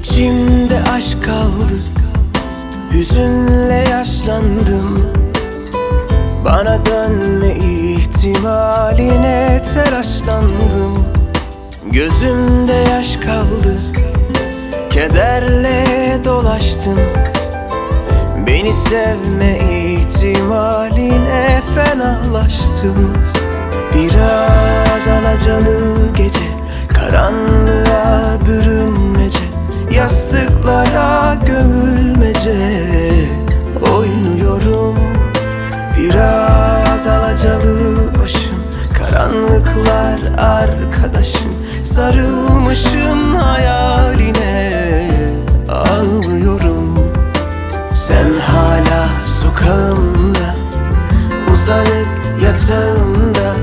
İçimde aşk kaldı. Hüzünle yaşlandım. Bana dönme ihtimaline telaşlandım. Gözümde yaş kaldı. Kederle dolaştım. Beni sevme ihtimaline fenalaştım. Biraz alacalı Karanlıklar arkadaşım Sarılmışım hayaline. Ağlıyorum. Sen hala sokağımda Uzanıp yatağımda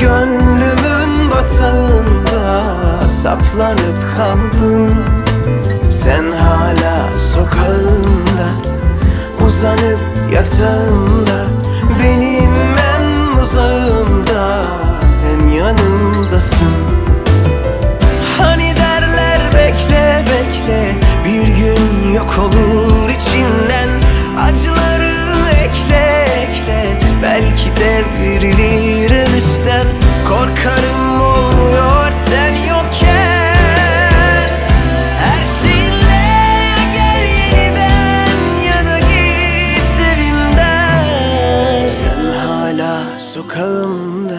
Gönlümün batağında Saplanıp kaldın. Sen hala sokağımda Uzanıp yatağımda Benim sokağımda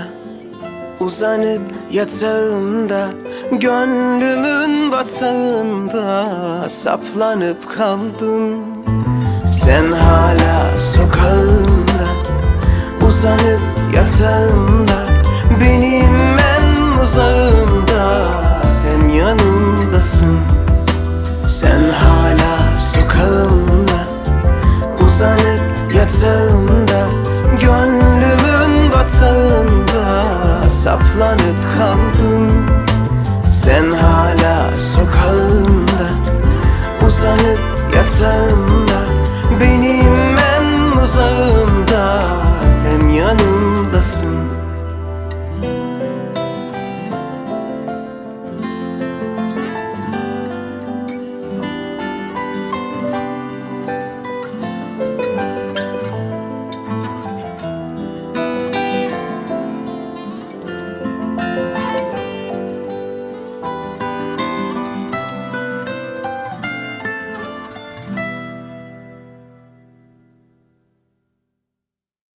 Uzanıp yatağımda Gönlümün batağında Saplanıp kaldın Sen hala sokağımda Uzanıp yatağımda Benim en uzağımda Hem yanımdasın. Sen hala sokağımda Hayatımda benim en uzağımda Hem yanımda